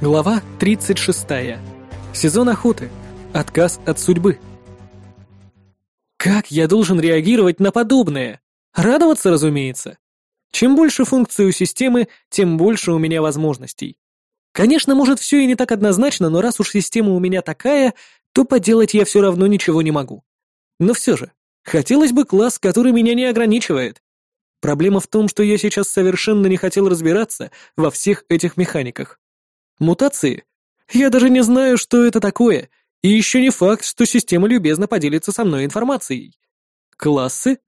Глава 36. Сезон охоты. Отказ от судьбы. Как я должен реагировать на подобное? Радоваться, разумеется. Чем больше функций у системы, тем больше у меня возможностей. Конечно, может, все и не так однозначно, но раз уж система у меня такая, то поделать я все равно ничего не могу. Но все же, хотелось бы класс, который меня не ограничивает. Проблема в том, что я сейчас совершенно не хотел разбираться во всех этих механиках. Мутации? Я даже не знаю, что это такое, и еще не факт, что система любезно поделится со мной информацией. Классы?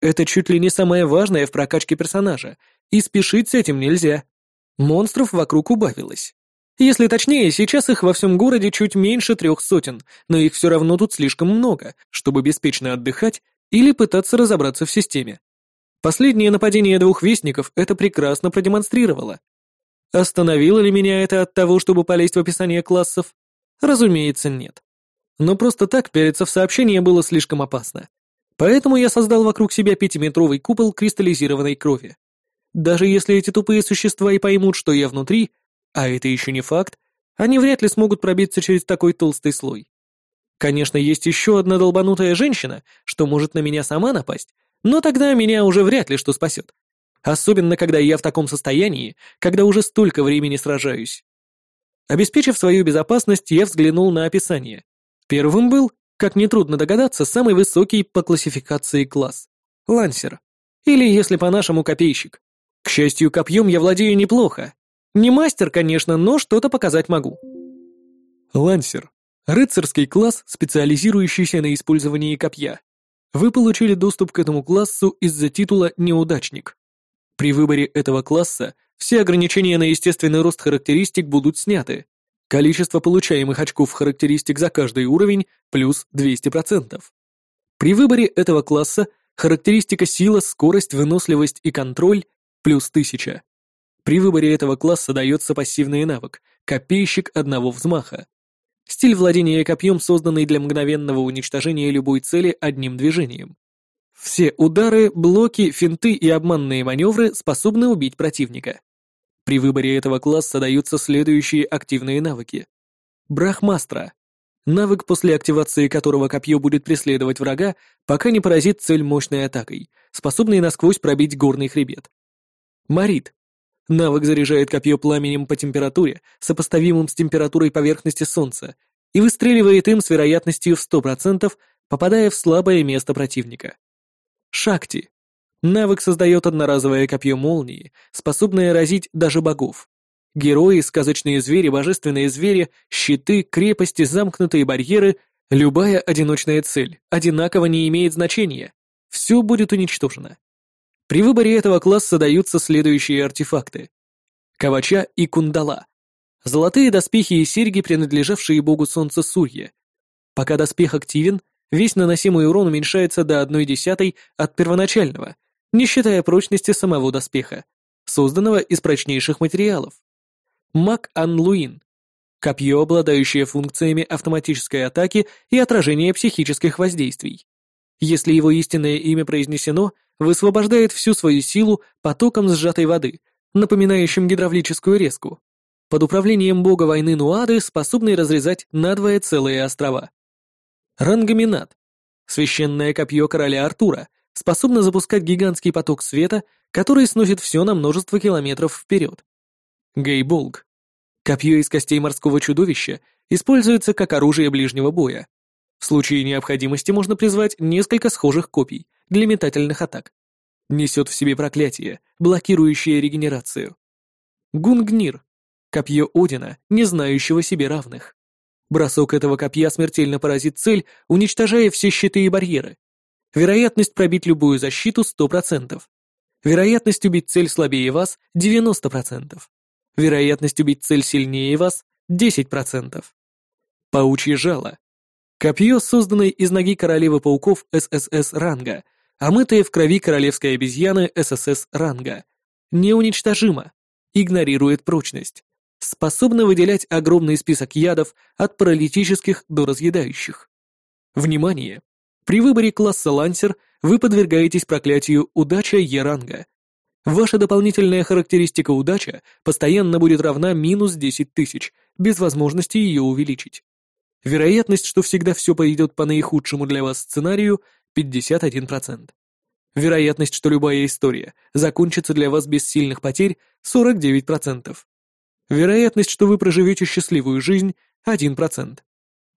Это чуть ли не самое важное в прокачке персонажа, и спешить с этим нельзя. Монстров вокруг убавилось. Если точнее, сейчас их во всем городе чуть меньше трех сотен, но их все равно тут слишком много, чтобы беспечно отдыхать или пытаться разобраться в системе. Последнее нападение двух вестников это прекрасно продемонстрировало. Остановило ли меня это от того, чтобы полезть в описание классов? Разумеется, нет. Но просто так переться в сообщение было слишком опасно. Поэтому я создал вокруг себя пятиметровый купол кристаллизированной крови. Даже если эти тупые существа и поймут, что я внутри, а это еще не факт, они вряд ли смогут пробиться через такой толстый слой. Конечно, есть еще одна долбанутая женщина, что может на меня сама напасть, но тогда меня уже вряд ли что спасет. Особенно, когда я в таком состоянии, когда уже столько времени сражаюсь. Обеспечив свою безопасность, я взглянул на описание. Первым был, как нетрудно догадаться, самый высокий по классификации класс — лансер. Или, если по-нашему, копейщик. К счастью, копьем я владею неплохо. Не мастер, конечно, но что-то показать могу. Лансер. Рыцарский класс, специализирующийся на использовании копья. Вы получили доступ к этому классу из-за титула «Неудачник». При выборе этого класса все ограничения на естественный рост характеристик будут сняты. Количество получаемых очков характеристик за каждый уровень плюс 200%. При выборе этого класса характеристика сила, скорость, выносливость и контроль плюс 1000. При выборе этого класса дается пассивный навык «Копейщик одного взмаха». Стиль владения копьем, созданный для мгновенного уничтожения любой цели одним движением. Все удары, блоки, финты и обманные маневры способны убить противника. При выборе этого класса даются следующие активные навыки. Брахмастра. Навык, после активации которого копье будет преследовать врага, пока не поразит цель мощной атакой, способной насквозь пробить горный хребет. Марит. Навык заряжает копье пламенем по температуре, сопоставимым с температурой поверхности Солнца, и выстреливает им с вероятностью в 100%, попадая в слабое место противника. Шакти. Навык создает одноразовое копье молнии, способное разить даже богов. Герои, сказочные звери, божественные звери, щиты, крепости, замкнутые барьеры, любая одиночная цель одинаково не имеет значения. Все будет уничтожено. При выборе этого класса даются следующие артефакты. Кавача и кундала. Золотые доспехи и серьги, принадлежавшие богу солнца Сурье. Пока доспех активен, весь наносимый урон уменьшается до одной десятой от первоначального, не считая прочности самого доспеха, созданного из прочнейших материалов. Мак Анлуин. Копье, обладающее функциями автоматической атаки и отражения психических воздействий. Если его истинное имя произнесено, высвобождает всю свою силу потоком сжатой воды, напоминающим гидравлическую резку. Под управлением бога войны Нуады, способный разрезать надвое целые острова. Рангаминат. Священное копье короля Артура, способно запускать гигантский поток света, который сносит все на множество километров вперед. Гейболг. Копье из костей морского чудовища используется как оружие ближнего боя. В случае необходимости можно призвать несколько схожих копий для метательных атак. Несет в себе проклятие, блокирующее регенерацию. Гунгнир. Копье Одина, не знающего себе равных. Бросок этого копья смертельно поразит цель, уничтожая все щиты и барьеры. Вероятность пробить любую защиту 100%. Вероятность убить цель слабее вас 90%. Вероятность убить цель сильнее вас 10%. Паучье жало. Копье, созданное из ноги королевы пауков ССС ранга, омытое в крови королевской обезьяны ССС ранга. Неуничтожимо. Игнорирует прочность. Способно выделять огромный список ядов от паралитических до разъедающих. Внимание! При выборе класса лансер вы подвергаетесь проклятию удача Е ранга. Ваша дополнительная характеристика удача постоянно будет равна минус 10 тысяч, без возможности ее увеличить. Вероятность, что всегда все пойдет по наихудшему для вас сценарию, 51%. Вероятность, что любая история закончится для вас без сильных потерь, 49%. Вероятность, что вы проживете счастливую жизнь, 1%.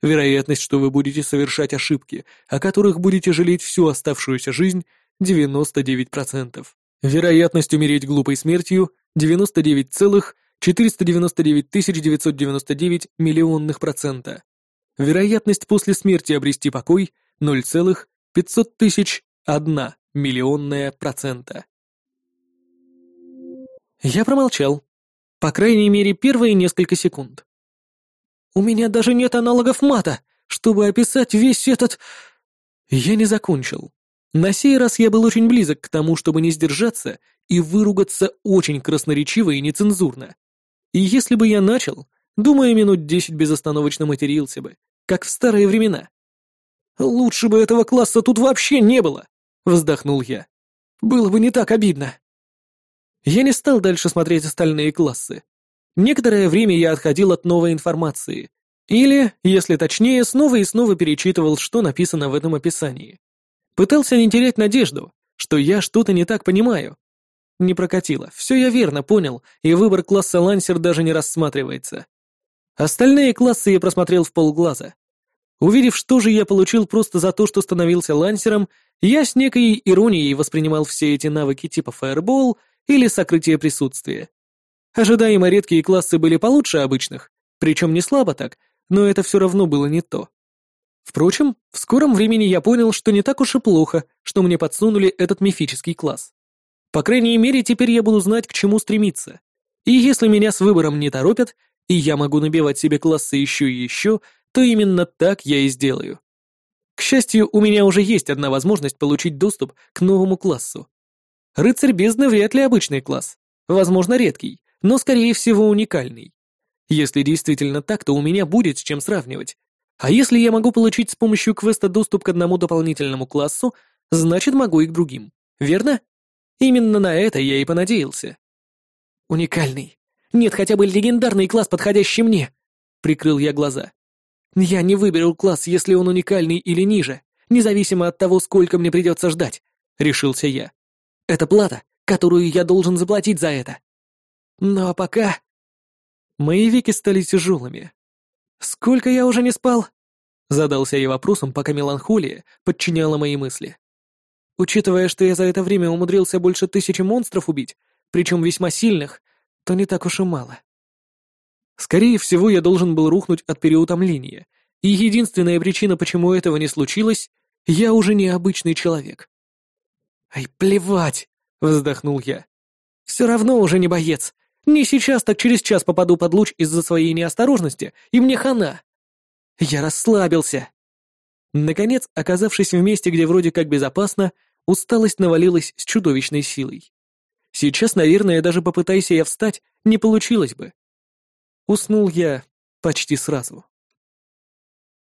Вероятность, что вы будете совершать ошибки, о которых будете жалеть всю оставшуюся жизнь, 99%. Вероятность умереть глупой смертью 99,499 999 миллионных процента. Вероятность после смерти обрести покой 0,500 тысяч 1 миллионная процента. Я промолчал. По крайней мере, первые несколько секунд. У меня даже нет аналогов мата, чтобы описать весь этот... Я не закончил. На сей раз я был очень близок к тому, чтобы не сдержаться и выругаться очень красноречиво и нецензурно. И если бы я начал, думаю, минут десять безостановочно матерился бы, как в старые времена. «Лучше бы этого класса тут вообще не было!» — вздохнул я. «Было бы не так обидно!» Я не стал дальше смотреть остальные классы. Некоторое время я отходил от новой информации. Или, если точнее, снова и снова перечитывал, что написано в этом описании. Пытался не терять надежду, что я что-то не так понимаю. Не прокатило, все я верно понял, и выбор класса лансер даже не рассматривается. Остальные классы я просмотрел в полглаза. Увидев, что же я получил просто за то, что становился лансером, я с некой иронией воспринимал все эти навыки типа Fireball или сокрытие присутствия. Ожидаемо редкие классы были получше обычных, причем не слабо так, но это все равно было не то. Впрочем, в скором времени я понял, что не так уж и плохо, что мне подсунули этот мифический класс. По крайней мере, теперь я буду знать, к чему стремиться. И если меня с выбором не торопят, и я могу набивать себе классы еще и еще, то именно так я и сделаю. К счастью, у меня уже есть одна возможность получить доступ к новому классу. Рыцарь бездны вряд ли обычный класс. Возможно, редкий, но, скорее всего, уникальный. Если действительно так, то у меня будет с чем сравнивать, а если я могу получить с помощью квеста доступ к одному дополнительному классу, значит могу и к другим, верно? Именно на это я и понадеялся. Уникальный. Нет хотя бы легендарный класс, подходящий мне. Прикрыл я глаза. Я не выберу класс, если он уникальный или ниже, независимо от того, сколько мне придется ждать, решился я. Это плата, которую я должен заплатить за это. Но пока... Мои веки стали тяжелыми, «Сколько я уже не спал?» Задался я вопросом, пока меланхолия подчиняла мои мысли. Учитывая, что я за это время умудрился больше тысячи монстров убить, причем весьма сильных, то не так уж и мало. Скорее всего, я должен был рухнуть от переутомления, и единственная причина, почему этого не случилось, я уже не обычный человек. «Ай, плевать!» — вздохнул я. «Все равно уже не боец, не сейчас, так через час попаду под луч из-за своей неосторожности, и мне хана. Я расслабился. Наконец, оказавшись в месте, где вроде как безопасно, усталость навалилась с чудовищной силой. Сейчас, наверное, даже попытайся я встать, не получилось бы. Уснул я почти сразу.